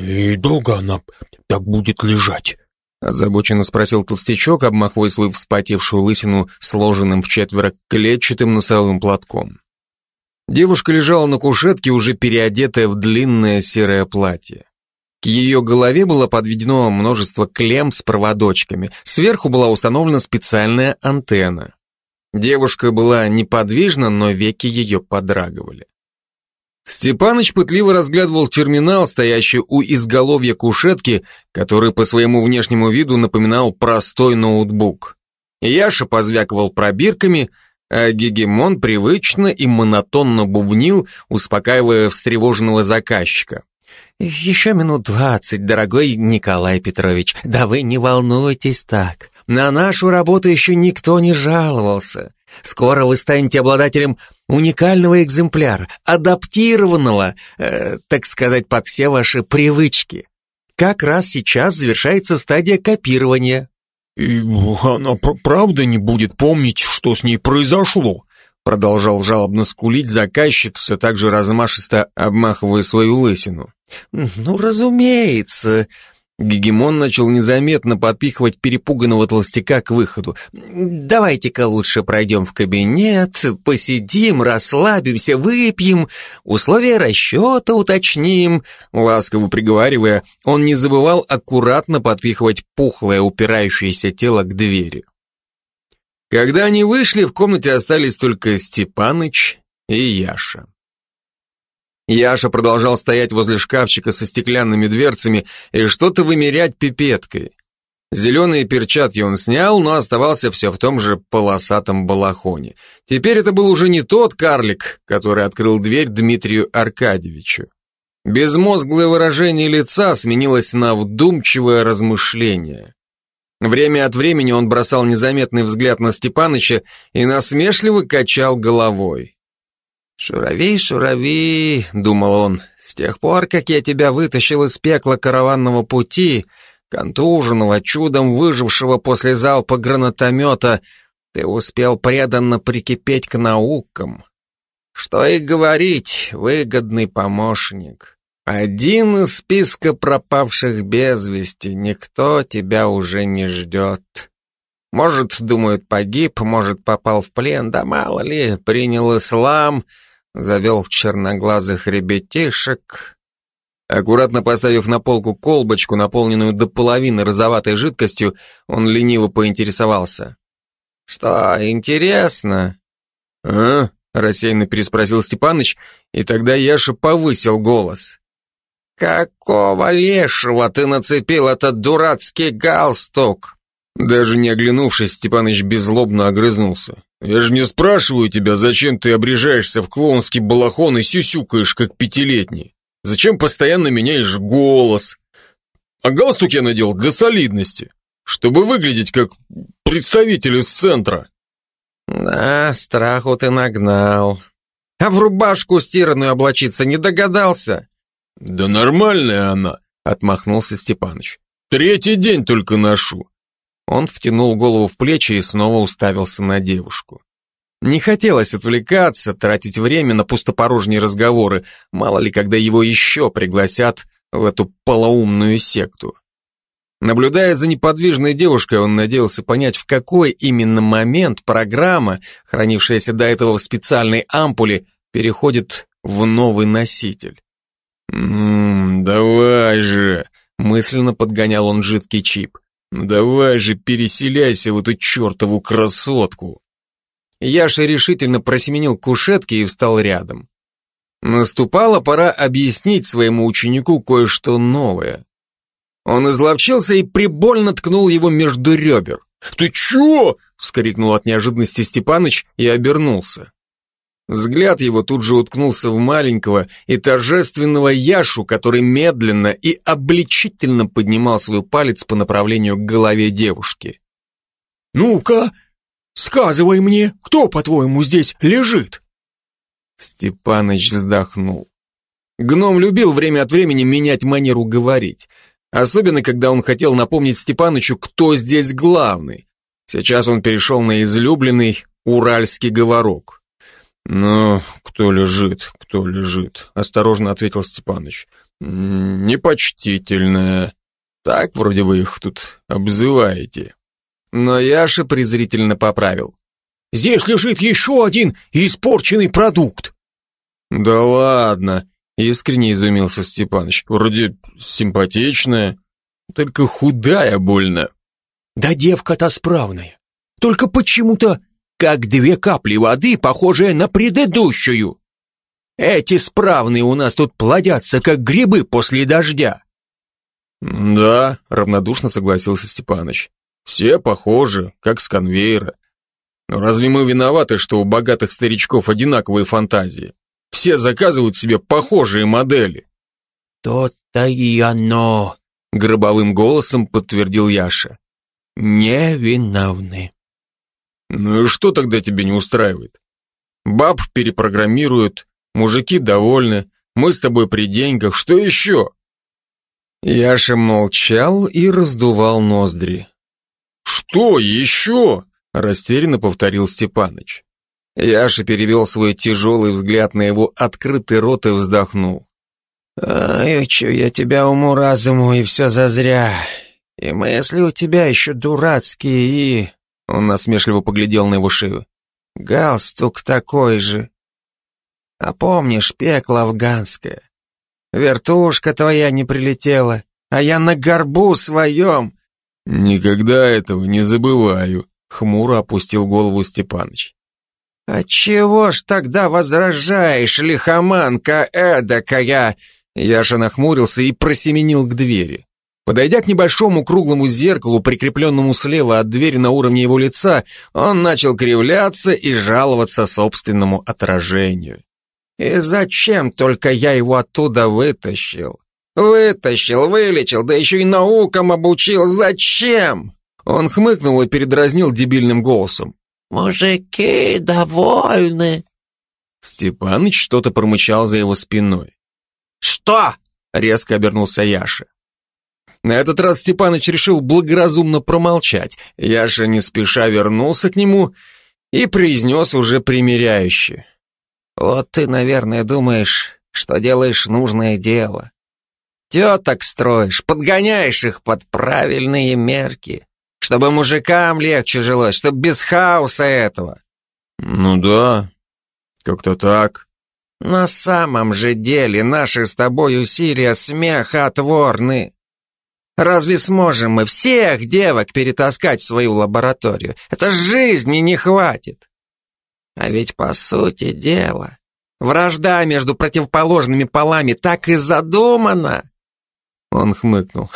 «И долго она так будет лежать?» Озабоченно спросил толстячок, обмахивая свою вспотевшую лысину сложенным в четверо клетчатым носовым платком. Девушка лежала на кушетке, уже переодетая в длинное серое платье. К ее голове было подведено множество клемм с проводочками. Сверху была установлена специальная антенна. Девушка была неподвижна, но веки ее подрагивали. Степаныч пытливо разглядывал терминал, стоящий у изголовья кушетки, который по своему внешнему виду напоминал простой ноутбук. Яша позвякивал пробирками, а Гегемон привычно и монотонно бубнил, успокаивая встревоженного заказчика. «Еще минут двадцать, дорогой Николай Петрович, да вы не волнуйтесь так. На нашу работу еще никто не жаловался. Скоро вы станете обладателем уникального экземпляра, адаптированного, э, так сказать, под все ваши привычки. Как раз сейчас завершается стадия копирования. «И она правда не будет помнить, что с ней произошло?» Продолжал жалобно скулить заказчик, все так же размашисто обмахивая свою лысину. «Ну, разумеется», Гегемон начал незаметно подпихивать перепуганного толстяка к выходу. «Давайте-ка лучше пройдем в кабинет, посидим, расслабимся, выпьем, условия расчета уточним». Ласково приговаривая, он не забывал аккуратно подпихивать пухлое упирающееся тело к двери. Когда они вышли, в комнате остались только Степаныч и Яша. Яша продолжал стоять возле шкафчика со стеклянными дверцами и что-то вымерять пипеткой. Зеленые перчатки он снял, но оставался все в том же полосатом балахоне. Теперь это был уже не тот карлик, который открыл дверь Дмитрию Аркадьевичу. Безмозглое выражение лица сменилось на вдумчивое размышление. Время от времени он бросал незаметный взгляд на Степаныча и насмешливо качал головой. «Шурави, шурави», — думал он, — «с тех пор, как я тебя вытащил из пекла караванного пути, контуженного, чудом выжившего после залпа гранатомета, ты успел преданно прикипеть к наукам. Что и говорить, выгодный помощник. Один из списка пропавших без вести, никто тебя уже не ждет». Может, думают, погиб, может, попал в плен, да мало ли, принял ислам — завел черноглазых ребятишек. Аккуратно поставив на полку колбочку, наполненную до половины розоватой жидкостью, он лениво поинтересовался. «Что, интересно?» «А?» — рассеянно переспросил Степаныч, и тогда Яша повысил голос. «Какого лешего ты нацепил этот дурацкий галстук?» Даже не оглянувшись, Степаныч беззлобно огрызнулся. «Я же не спрашиваю тебя, зачем ты обрежаешься в клоунский балахон и сюсюкаешь, как пятилетний. Зачем постоянно меняешь голос? А галстук я надел для солидности, чтобы выглядеть как представитель из центра». «Да, страху ты нагнал. А в рубашку стиранную облачиться не догадался?» «Да нормальная она», — отмахнулся Степаныч. «Третий день только ношу. Он втянул голову в плечи и снова уставился на девушку. Не хотелось отвлекаться, тратить время на пустопорожние разговоры, мало ли, когда его еще пригласят в эту полоумную секту. Наблюдая за неподвижной девушкой, он надеялся понять, в какой именно момент программа, хранившаяся до этого в специальной ампуле, переходит в новый носитель. «Ммм, давай же!» — мысленно подгонял он жидкий чип. Ну давай же переселяйся в эту чертову красотку. Яша решительно просеменил к кушетке и встал рядом. Наступала пора объяснить своему ученику кое-что новое. Он изловчился и прибольно ткнул его между ребер. «Ты чё?» — вскрикнул от неожиданности Степаныч и обернулся. Взгляд его тут же уткнулся в маленького и торжественного Яшу, который медленно и обличительно поднимал свой палец по направлению к голове девушки. «Ну-ка, сказывай мне, кто, по-твоему, здесь лежит?» Степаныч вздохнул. Гном любил время от времени менять манеру говорить, особенно когда он хотел напомнить Степанычу, кто здесь главный. Сейчас он перешел на излюбленный уральский говорок. «Ну, кто лежит, кто лежит», — осторожно ответил Степаныч. Непочтительная. Так вроде вы их тут обзываете. Но Яша презрительно поправил. Здесь лежит еще один испорченный продукт. Да ладно, искренне изумился Степаныч. Вроде симпатичная, только худая больно. Да девка-то справная. Только почему-то как две капли воды, похожие на предыдущую. Эти справные у нас тут плодятся, как грибы после дождя. Да, равнодушно согласился Степаныч. Все похожи, как с конвейера. Но разве мы виноваты, что у богатых старичков одинаковые фантазии? Все заказывают себе похожие модели. То-то и оно, гробовым голосом подтвердил Яша. Не виновны. Ну и что тогда тебе не устраивает? Баб перепрограммируют, мужики довольны, мы с тобой при деньгах, что еще? Яша молчал и раздувал ноздри. «Что еще?» – растерянно повторил Степаныч. Яша перевел свой тяжелый взгляд на его открытый рот и вздохнул. «Ай, учу я тебя уму-разуму, и все зазря. И мысли у тебя еще дурацкие, и...» Он насмешливо поглядел на его шею. «Галстук такой же. А помнишь пекло афганское? Вертушка твоя не прилетела, а я на горбу своем. Никогда этого не забываю, хмуро опустил голову Степаныч. А чего ж тогда возражаешь, лихоманка эдакая? Яша нахмурился и просеменил к двери. Подойдя к небольшому круглому зеркалу, прикрепленному слева от двери на уровне его лица, он начал кривляться и жаловаться собственному отражению. И зачем только я его оттуда вытащил? Вытащил, вылечил, да еще и наукам обучил. Зачем? Он хмыкнул и передразнил дебильным голосом. «Мужики довольны». Степаныч что-то промычал за его спиной. «Что?» — резко обернулся Яша. На этот раз Степаныч решил благоразумно промолчать. Яша не спеша вернулся к нему и произнес уже примиряюще. Вот ты, наверное, думаешь, что делаешь нужное дело. Теток строишь, подгоняешь их под правильные мерки, чтобы мужикам легче жилось, чтобы без хаоса этого. Ну да, как-то так. На самом же деле наши с тобой усилия смехотворны. Разве сможем мы всех девок перетаскать в свою лабораторию? Это жизни не хватит. А ведь по сути дела, вражда между противоположными полами так и задумана. Он хмыкнул.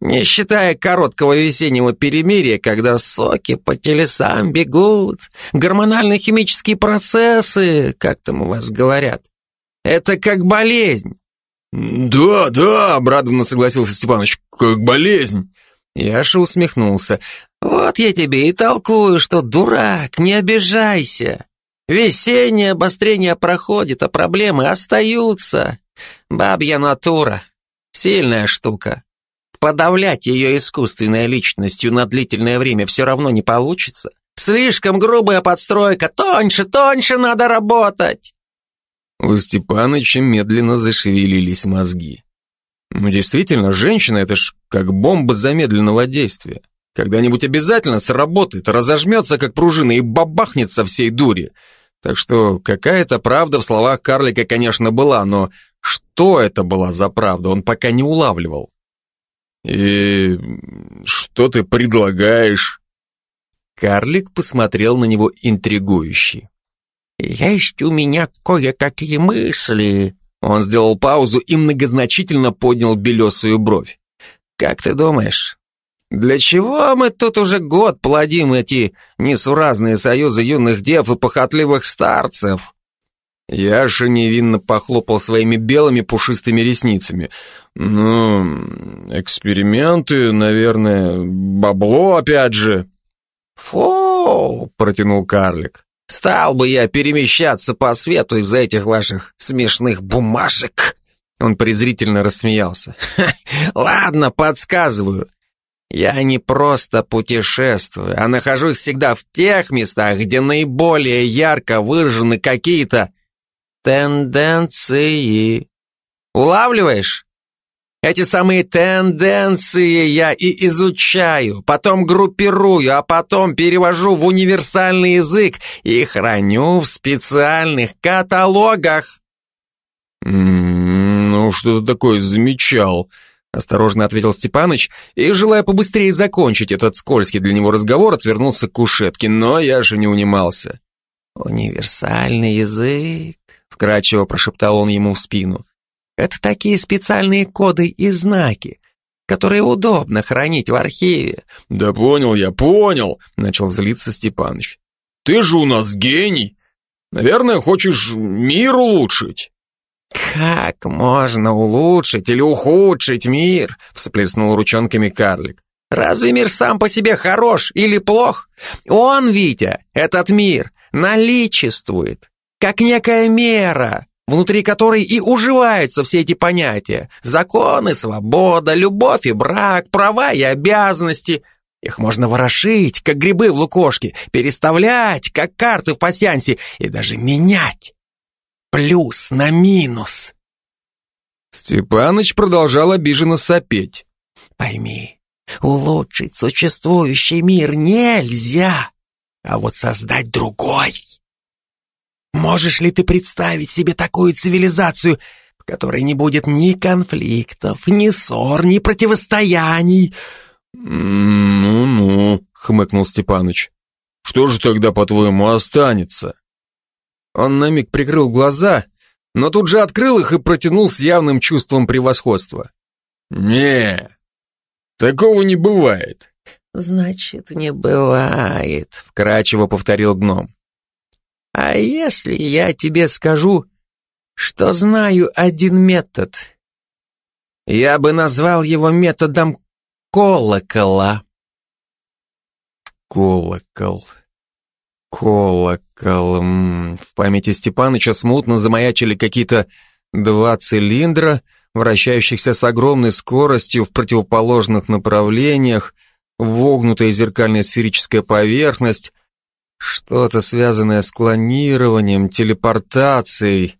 Не считая короткого весеннего перемирия, когда соки по телесам бегут, гормонально-химические процессы, как там у вас говорят, это как болезнь. «Да, да», — обрадованно согласился Степаныч, — «как болезнь». Яша усмехнулся. «Вот я тебе и толкую, что дурак, не обижайся. Весеннее обострение проходит, а проблемы остаются. Бабья натура. Сильная штука. Подавлять ее искусственной личностью на длительное время все равно не получится. Слишком грубая подстройка. Тоньше, тоньше надо работать. У Степаныча медленно зашевелились мозги. Ну, действительно, женщина — это ж как бомба замедленного действия. Когда-нибудь обязательно сработает, разожмется, как пружина, и бабахнет со всей дури. Так что какая-то правда в словах карлика, конечно, была, но что это была за правда, он пока не улавливал. «И что ты предлагаешь?» Карлик посмотрел на него интригующий. «Есть у меня кое-какие мысли». Он сделал паузу и многозначительно поднял белесую бровь. «Как ты думаешь, для чего мы тут уже год плодим эти несуразные союзы юных дев и похотливых старцев?» Яша невинно похлопал своими белыми пушистыми ресницами. «Ну, эксперименты, наверное, бабло опять же». «Фу!» — протянул карлик. «Стал бы я перемещаться по свету из-за этих ваших смешных бумажек!» Он презрительно рассмеялся. «Ладно, подсказываю. Я не просто путешествую, а нахожусь всегда в тех местах, где наиболее ярко выражены какие-то тенденции. Улавливаешь? Эти самые тенденции я и изучаю, потом группирую, а потом перевожу в универсальный язык и храню в специальных каталогах. «Ну, что-то такое замечал», — осторожно ответил Степаныч и, желая побыстрее закончить этот скользкий для него разговор, отвернулся к кушетке, но я же не унимался. «Универсальный язык», — вкрадчиво прошептал он ему в спину. «Это такие специальные коды и знаки, которые удобно хранить в архиве». «Да понял я, понял», — начал злиться Степаныч. «Ты же у нас гений. Наверное, хочешь мир улучшить». «Как можно улучшить или ухудшить мир?» — всплеснул ручонками карлик. «Разве мир сам по себе хорош или плох? Он, Витя, этот мир, наличествует, как некая мера, внутри которой и уживаются все эти понятия. Законы, свобода, любовь и брак, права и обязанности. Их можно ворошить, как грибы в лукошке, переставлять, как карты в пасьянсе, и даже менять плюс на минус. Степаныч продолжал обиженно сопеть. Пойми, улучшить существующий мир нельзя, а вот создать другой. Можешь ли ты представить себе такую цивилизацию, в которой не будет ни конфликтов, ни ссор, ни противостояний? «Ну-ну», — хмыкнул Степаныч. «Что же тогда, по-твоему, останется?» Он на миг прикрыл глаза, но тут же открыл их и протянул с явным чувством превосходства. «Не, такого не бывает». «Значит, не бывает», — вкрадчиво повторил гном. «А если я тебе скажу, что знаю один метод? Я бы назвал его методом колокола». «Колокол», Колоколом. В памяти Степаныча смутно замаячили какие-то два цилиндра, вращающихся с огромной скоростью в противоположных направлениях, вогнутая зеркальная сферическая поверхность, что-то связанное с клонированием, телепортацией.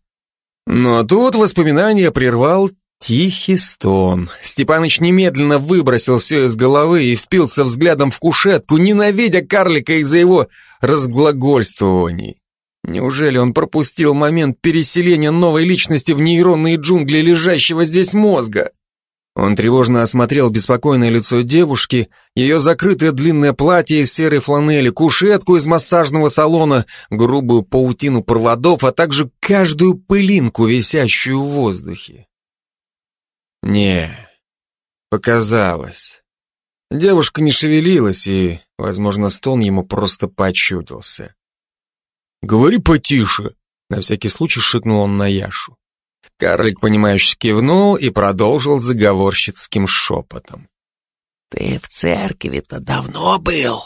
Но тут воспоминание прервал Тихий стон. Степаныч немедленно выбросил все из головы и впился взглядом в кушетку, ненавидя карлика из-за его разглагольствований. Неужели он пропустил момент переселения новой личности в нейронные джунгли лежащего здесь мозга? Он тревожно осмотрел беспокойное лицо девушки, ее закрытое длинное платье из серой фланели, кушетку из массажного салона, грубую паутину проводов, а также каждую пылинку, висящую в воздухе. Не, показалось. Девушка не шевелилась, и, возможно, стон ему просто почудился. «Говори потише», — на всякий случай шикнул он на Яшу. Карлик, понимающе кивнул и продолжил заговорщицким шепотом. «Ты в церкви-то давно был?»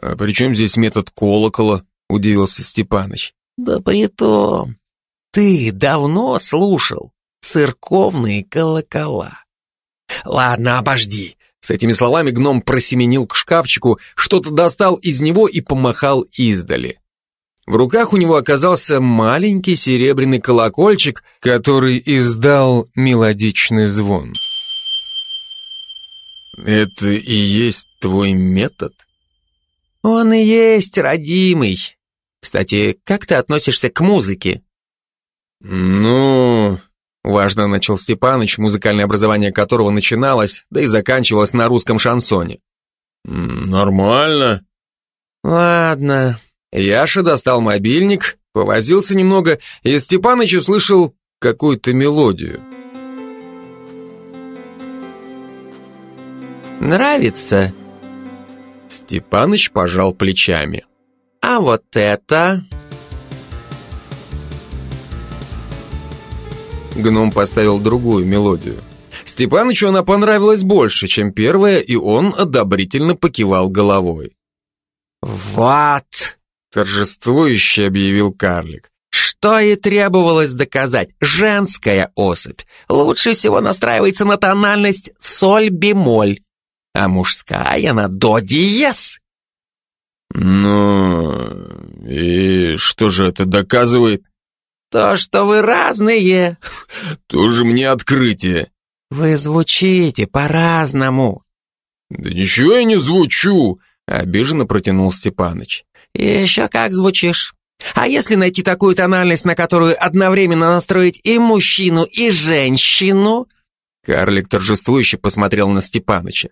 «А при чем здесь метод колокола?» — удивился Степаныч. «Да при том, ты давно слушал церковные колокола. Ладно, обожди. С этими словами гном просеменил к шкафчику, что-то достал из него и помахал издали. В руках у него оказался маленький серебряный колокольчик, который издал мелодичный звон. «Это и есть твой метод?» «Он и есть, родимый. Кстати, как ты относишься к музыке?» «Ну, Важно начал Степаныч, музыкальное образование которого начиналось, да и заканчивалось на русском шансоне. «Нормально». «Ладно». Яша достал мобильник, повозился немного, и Степаныч услышал какую-то мелодию. «Нравится?» Степаныч пожал плечами. «А вот это...» Гном поставил другую мелодию. Степанычу она понравилась больше, чем первая, и он одобрительно покивал головой. «Вот!» — торжествующе объявил карлик. «Что и требовалось доказать. Женская особь лучше всего настраивается на тональность соль-бемоль, а мужская на до-диез». «Ну, и что же это доказывает?» То, что вы разные. Тоже мне открытие. Вы звучите по-разному. Да ничего я не звучу, обиженно протянул Степаныч. Еще как звучишь. А если найти такую тональность, на которую одновременно настроить и мужчину, и женщину? Карлик торжествующе посмотрел на Степаныча.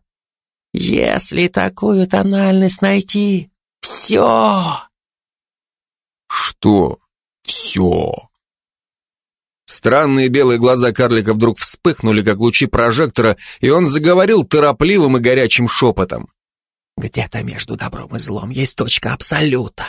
Если такую тональность найти, все. Что все? Странные белые глаза карлика вдруг вспыхнули, как лучи прожектора, и он заговорил торопливым и горячим шепотом. «Где-то между добром и злом есть точка абсолюта.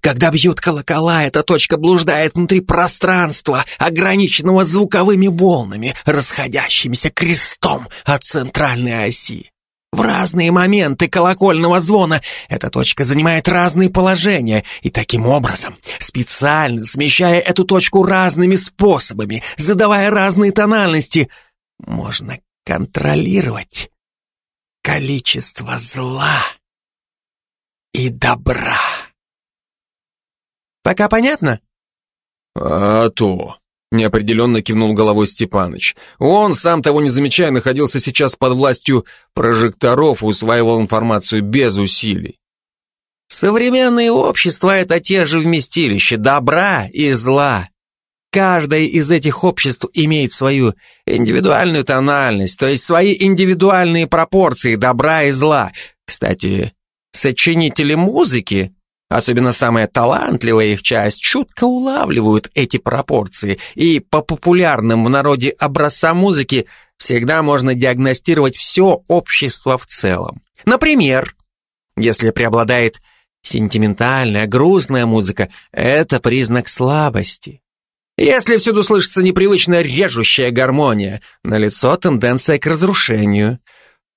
Когда бьют колокола, эта точка блуждает внутри пространства, ограниченного звуковыми волнами, расходящимися крестом от центральной оси. В разные моменты колокольного звона эта точка занимает разные положения, и таким образом, специально смещая эту точку разными способами, задавая разные тональности, можно контролировать количество зла и добра. Пока понятно? А то. Неопределенно кивнул головой Степаныч. Он, сам того не замечая, находился сейчас под властью прожекторов и усваивал информацию без усилий. Современные общества — это те же вместилища добра и зла. Каждое из этих обществ имеет свою индивидуальную тональность, то есть свои индивидуальные пропорции добра и зла. Кстати, сочинители музыки Особенно самая талантливая их часть чутко улавливают эти пропорции, и по популярным в народе образцам музыки всегда можно диагностировать все общество в целом. Например, если преобладает сентиментальная, грустная музыка, это признак слабости. Если всюду слышится непривычная режущая гармония, налицо тенденция к разрушению.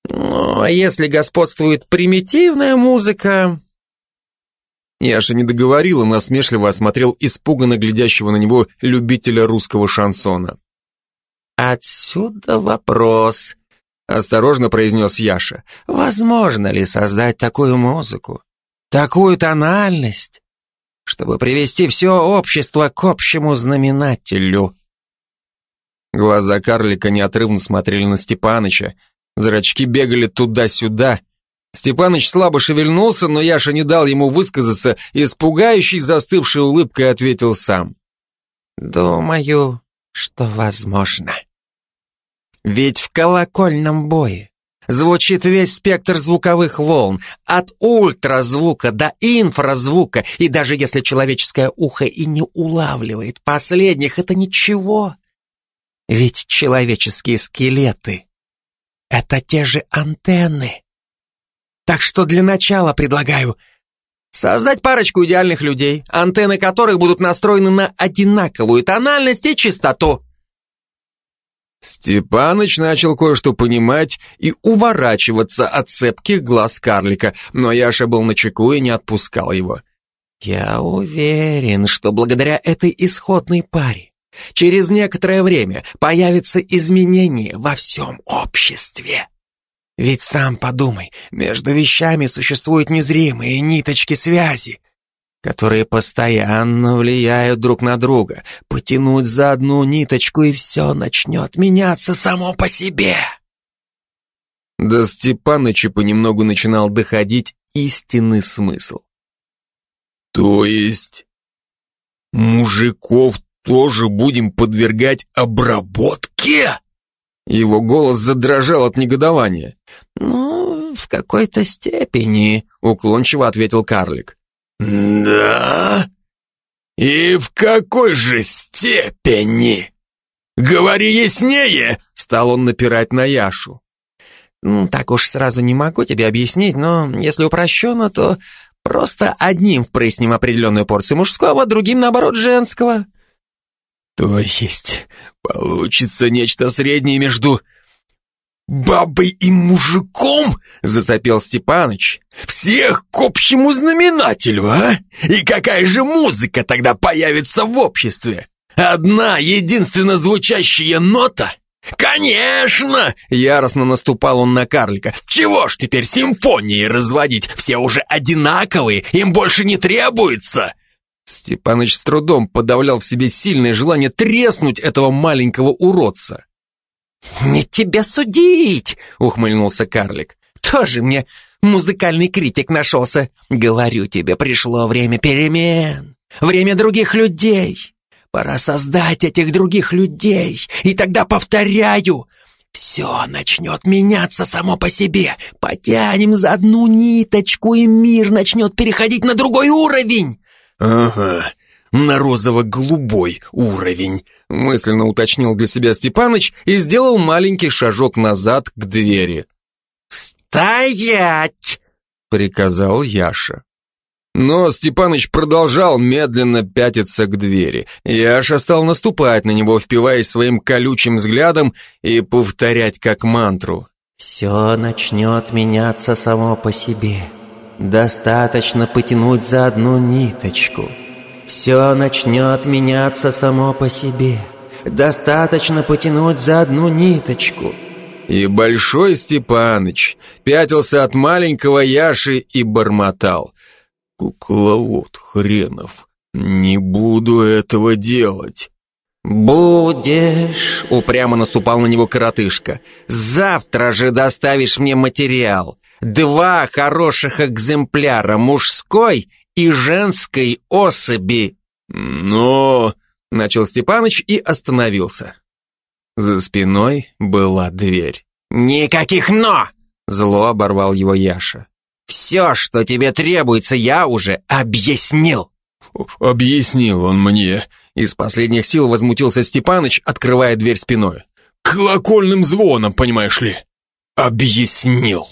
Ну, а если господствует примитивная музыка, Яша не договорил и насмешливо осмотрел испуганно глядящего на него любителя русского шансона. «Отсюда вопрос», — осторожно произнес Яша. «Возможно ли создать такую музыку, такую тональность, чтобы привести все общество к общему знаменателю?» Глаза карлика неотрывно смотрели на Степаныча, зрачки бегали туда-сюда — Степаныч слабо шевельнулся, но Яша не дал ему высказаться и с пугающей застывшей улыбкой ответил сам. «Думаю, что возможно. Ведь в колокольном бое звучит весь спектр звуковых волн, от ультразвука до инфразвука, и даже если человеческое ухо и не улавливает последних, это ничего. Ведь человеческие скелеты — это те же антенны, так что для начала предлагаю создать парочку идеальных людей, антенны которых будут настроены на одинаковую тональность и частоту. Степаныч начал кое-что понимать и уворачиваться от цепких глаз карлика, но Яша был начеку и не отпускал его. «Я уверен, что благодаря этой исходной паре через некоторое время появятся изменения во всем обществе». Ведь сам подумай, между вещами существуют незримые ниточки связи, которые постоянно влияют друг на друга. Потянуть за одну ниточку, и все начнет меняться само по себе. До Степаныча понемногу начинал доходить истинный смысл. То есть мужиков тоже будем подвергать обработке? Его голос задрожал от негодования. «Ну, в какой-то степени», — уклончиво ответил карлик. «Да? И в какой же степени? Говори яснее!» — стал он напирать на Яшу. «Ну, так уж сразу не могу тебе объяснить, но если упрощенно, то просто одним впрыснем определенную порцию мужского, другим, наоборот, женского». То есть получится нечто среднее между бабой и мужиком? Засопел Степаныч. Всех к общему знаменателю, а? И какая же музыка тогда появится в обществе? Одна единственно звучащая нота? «Конечно!» — яростно наступал он на карлика. «Чего ж теперь симфонии разводить? Все уже одинаковые, им больше не требуется!» Степаныч с трудом подавлял в себе сильное желание треснуть этого маленького уродца. «Не тебе судить!» — ухмыльнулся карлик. «Тоже мне музыкальный критик нашелся. Говорю тебе, пришло время перемен, время других людей. Пора создать этих других людей, и тогда, повторяю, все начнет меняться само по себе. Потянем за одну ниточку, и мир начнет переходить на другой уровень. Ага, на розово-голубой уровень, мысленно уточнил для себя Степаныч и сделал маленький шажок назад к двери. «Стоять!» — приказал Яша. Но Степаныч продолжал медленно пятиться к двери. Яша стал наступать на него, впиваясь своим колючим взглядом и повторять как мантру. «Все начнет меняться само по себе. Достаточно потянуть за одну ниточку. Все начнет меняться само по себе. Достаточно потянуть за одну ниточку». И Большой Степаныч пятился от маленького Яши и бормотал. Кукловод хренов. Не буду этого делать. «Будешь!» — упрямо наступал на него коротышка. «Завтра же доставишь мне материал. Два хороших экземпляра мужской и женской особи». «Но...» — начал Степаныч и остановился. За спиной была дверь. «Никаких «но!» — зло оборвал его Яша. Все, что тебе требуется, я уже объяснил. Объяснил он мне. Из последних сил возмутился Степаныч, открывая дверь спиной. Колокольным звоном, понимаешь ли. Объяснил.